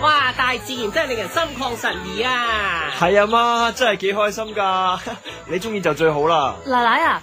哇大自然真系令人心旷神怡啊。系啊妈真系几开心噶 你中意就最好啦。奶奶啊